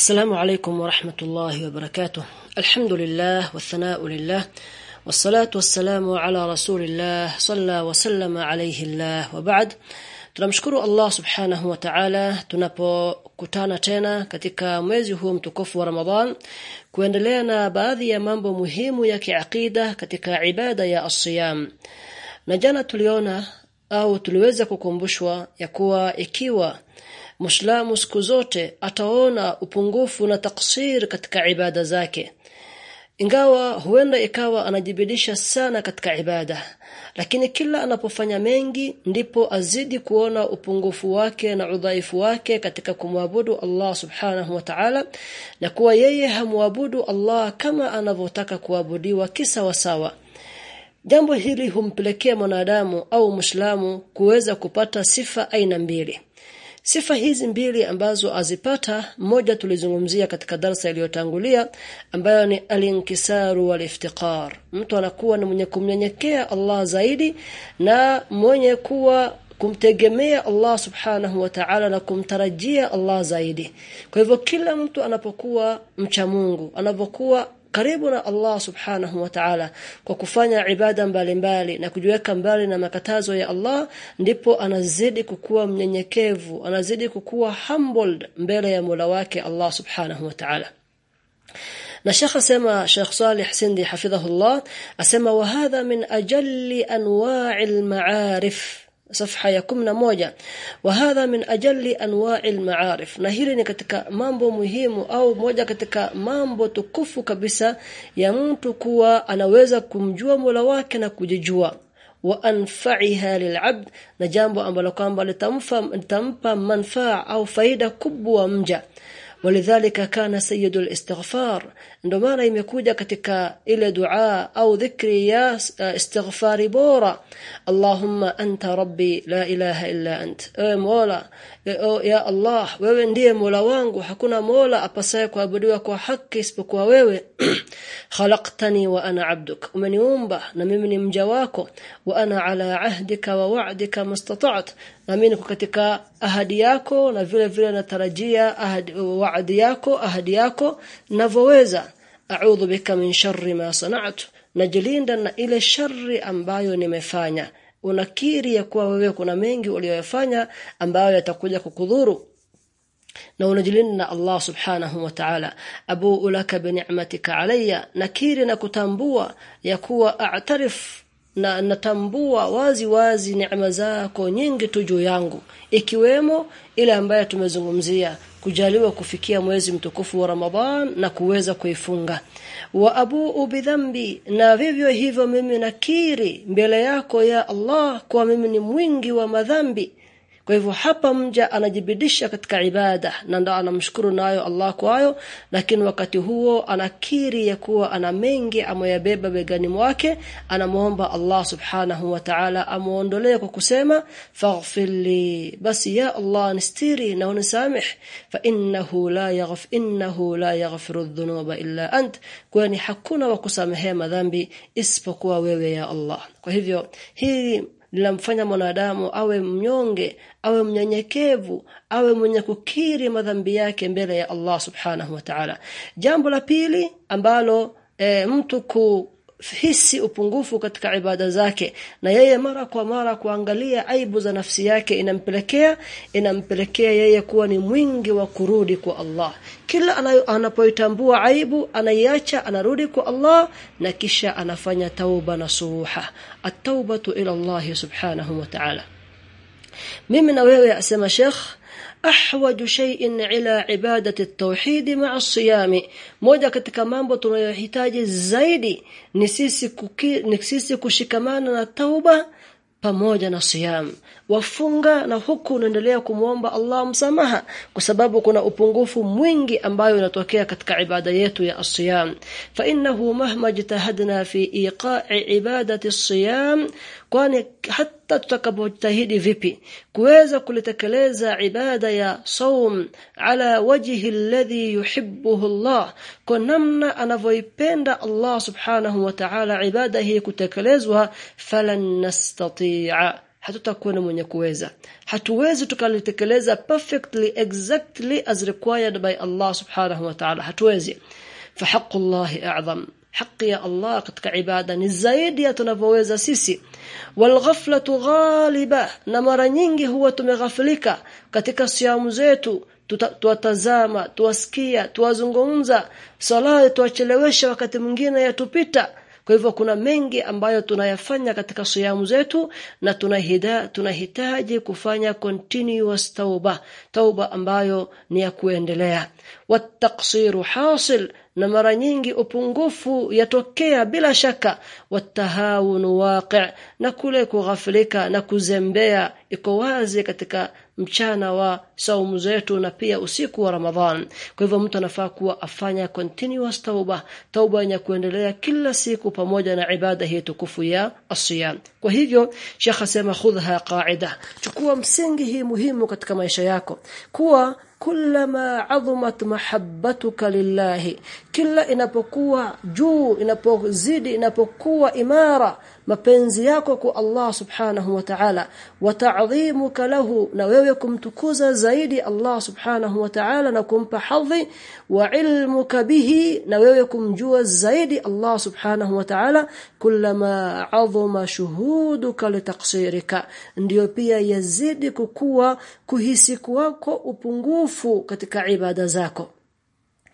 السلام عليكم ورحمة الله وبركاته الحمد لله والثناء لله والصلاة والسلام على رسول الله صلى وسلم عليه الله وبعد tunamshukuru Allah subhanahu wa ta'ala tunapokutana tena katika mwezi huu mtukufu wa Ramadhan kuendelea na baadhi ya mambo muhimu ya kiakida katika ibada ya asiyam na jana tuliona au tuliweza kukumbushwa ya kuwa ikiwa Muislamu siku zote ataona upungufu na taksir katika ibada zake. Ingawa huenda ikawa anajibidisha sana katika ibada lakini kila anapofanya mengi ndipo azidi kuona upungufu wake na udhaifu wake katika kumwabudu Allah subhanahu wa ta'ala na kuwa yeye hamwabudu Allah kama anavyotaka kuabudiwa kisawasawa. Jambo hili humpelekea mwanadamu au muislamu kuweza kupata sifa aina mbili Sifa hizi mbili ambazo azipata moja tulizungumzia katika darsa iliyotangulia ambayo ni alinkisaru waliftiqar. Mtu anakuwa ni mwenye kumnyenyekea Allah zaidi na mwenye kuwa kumtegemea Allah subhanahu wa ta'ala na kumtarajia Allah zaidi. Kwa hivyo kila mtu anapokuwa mcha Mungu, anapokuwa karibu na Allah subhanahu wa ta'ala kwa kufanya ibada mbalimbali na kujiweka mbali na makatazo ya Allah ndipo anazidi kukuwa mnyenyekevu anazidi kukuwa humbled mbele ya Mola wake Allah subhanahu wa ta'ala. Na Sheikh asema Sheikh Salih Sindi hafidhahullah asema wa hadha min ajalli anwa'il ma'arif صفحه ya 11 وهذا من اجل انواع المعارف na hili ni katika mambo muhimu au moja katika mambo tukufu kabisa ya mtu kuwa anaweza kumjua Mola wake na kujijua wa anfa'iha lil'abd na jambo ambalo kwamba litamfa litampa manfaa au faida kubwa mja walidhalika kana sayyidul istighfar. Ndio maana imekuja katika ile dua au dhikri ya eh, istighfari bora. Allahumma anta rabbi la ilaha illa ant. E mola ya Allah wewe ndiye mola wangu. Hakuna mola apasaye kuabudiwa kwa haki isipokuwa wewe. Khalaqtani wa ana abduk. Umeniumba na mimi ni mja wako. Wa ana ala ahdika wa wa'dika mustata'tu na mimi niko katika ahadi yako na vile vile natarajia ahadi waadi yako ahadi yako ninavyoweza a'udhu bika min sharri ma sana'tu. Najilinda na ile shari ambayo nimefanya. Unakiri ya kuwa wewe kuna mengi uliyoyafanya ambayo yatakuja kukudhuru. Na unajilinda na Allah subhanahu wa ta'ala. Abu ulaka bi ni'matika alayya. Nakiri na kutambua ya kuwa a'tarif na natambua wazi wazi neema zako nyingi tu juu yangu ikiwemo ile ambayo tumezungumzia kujaliwa kufikia mwezi mtukufu wa Ramadhan na kuweza kuifunga. Wa abu bidhambi na vivyo hivyo mimi nakiri mbele yako ya Allah kwa mimi ni mwingi wa madhambi kwa hivyo hapa mja anajibidisha katika ibada na ndo anamshukuru nayo Allah kwayo lakini wakati huo anakiri ya kuwa ana mengi amoyabeba begani mwake anamuomba Allah subhanahu wa ta'ala amuondolee kwa kusema faghfirli basi ya Allah nistiri na unisamih fa innahu la yaghf innahu la yaghfiru dhunuba illa ant. Kwani hakuna wa kusamehe madhambi isipokuwa wewe ya Allah. Kwa hivyo hii linamfanya mwanadamu awe mnyonge awe mnyenyekevu awe mwenye kukiri madhambi yake mbele ya Allah subhanahu wa ta'ala. Jambo la pili ambalo e, mtu kuhisi upungufu katika ibada zake. Na yeye mara kwa mara kuangalia aibu za nafsi yake inampelekea inampelekea yeye kuwa ni mwingi wa kurudi kwa Allah. Kila anapoitambua aibu anaiacha anarudi kwa Allah na kisha anafanya tauba nasuha at-taubatu ila Allah subhanahu wa ta'ala. Mimi na wewe asema Sheikh ahwaju shay'in ila ibadati at-tauhid ma'a as-siyam moja katika mambo tunayohitaji zaidi ni sisi ni sisi kushikamana na tauba pamoja na siyam wafunga na huku unaendelea kumwomba Allah msamaha kwa sababu kuna upungufu mwingi ambayo inatokea katika ibada yetu ya asiyam fa innahu mahma jitahadna fi iqa'i ibadati as-siyam kwani hata tutakapojitahidi vipi? Kuweza kulitekeleza ibada ya saum ala wajhi alladhi yuhibbuhu Allah. Kwa namna anavyoipenda Allah subhanahu wa ta'ala ibada hii kutekelezwa falan nastati'a. Hatutakuwa na mwenye kuweza. Hatuwezi tukalitekeleza perfectly exactly as required by Allah subhanahu wa ta'ala. Hatuwezi. Fa haqqullahi a'zam haki ya Allah katika ibada ni zaidi ya tunavyoweza sisi. Walghaflatu ghaliba na mara nyingi huwa tumeghafilika katika siamu zetu tuwatazama tuwasikia tuwazungumza sala tuwachelewesha wakati mwingine yatupita. Kwa hivyo kuna mengi ambayo tunayafanya katika siamu zetu na tunahida tunahitaji kufanya continuous tauba tauba ambayo ni ya kuendelea. Wattaqsiru hasil na mara nyingi upungufu yatokea bila shaka. Watahawun waqi' na kule kughafilika na kuzembea iko wazi katika mchana wa saumu zetu na pia usiku wa Ramadhan. Kwa hivyo mtu anafaa kuwa afanya continuous tauba tauba yenye kuendelea kila siku pamoja na ibada hii tukufu ya asiyam kwa hivyo Sheikh asema khudha qaida chukua msingi hii muhimu katika maisha yako. Kuwa kullama adhumat mahabbatuka lillahi. Kila inapokuwa juu inapozidi inapokuwa imara mapenzi yako kwa Allah subhanahu wa ta'ala wa ta'dhimuka lahu na wewe kumtukuza zaidi Allah subhanahu wa ta'ala na kumpa hadhi wa ilmuka bihi na wewe kumjua zaidi Allah subhanahu wa ta'ala kullama adhuma shuhuduka litaqsirika ndio pia yazidi kukua kuhisi kwako upungufu upungufu katika ibada zako.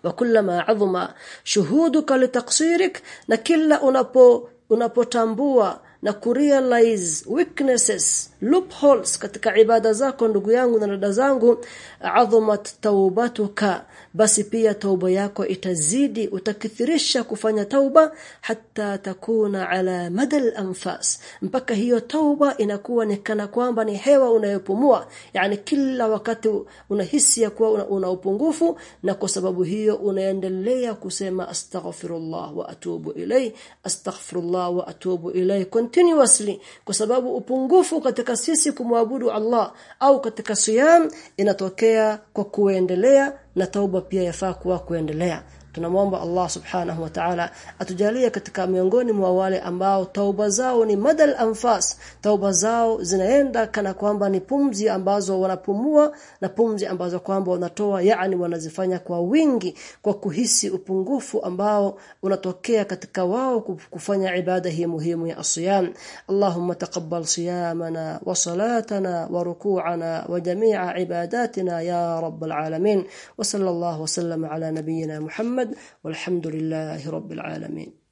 Wa kullama adhuma shuhuduka litaqsirik na kila unapo unapotambua na kurealize weaknesses loopholes katika ibada zako ndugu yangu na dada zangu adhamat taubatuka. Basi pia tauba yako itazidi utakithirisha kufanya tauba hata takuna ala madal anfas. Mpaka hiyo tauba inakuwa ni kana kwamba ni hewa unayopumua. Yani kila wakati unahisi ya kuwa una, una upungufu na kwa sababu hiyo unaendelea kusema astaghfirullah wa atubu ilay astaghfirullah wa atubu ilay continuously kwa sababu upungufu katika sisi kumwabudu Allah au katika siyam inatokea kwa kuendelea na tauba pia yafaa kuwa kuendelea tunamwomba Allah subhanahu wa ta'ala atujalie katika miongoni mwa wale ambao tauba zao ni madal anfas. Tauba zao zinaenda kana kwamba ni pumzi ambazo wanapumua na pumzi ambazo kwamba wanatoa yani wanazifanya kwa wingi kwa kuhisi upungufu ambao unatokea katika wao kufanya ibada hii muhimu ya asiyam Allahumma taqabbal siyamana wa salatana wa ruku'ana wa jami'a ibadatina ya rabbal alamin. Wa sallallahu wa sallam ala nabiyyina Muhammad والحمد لله رب العالمين.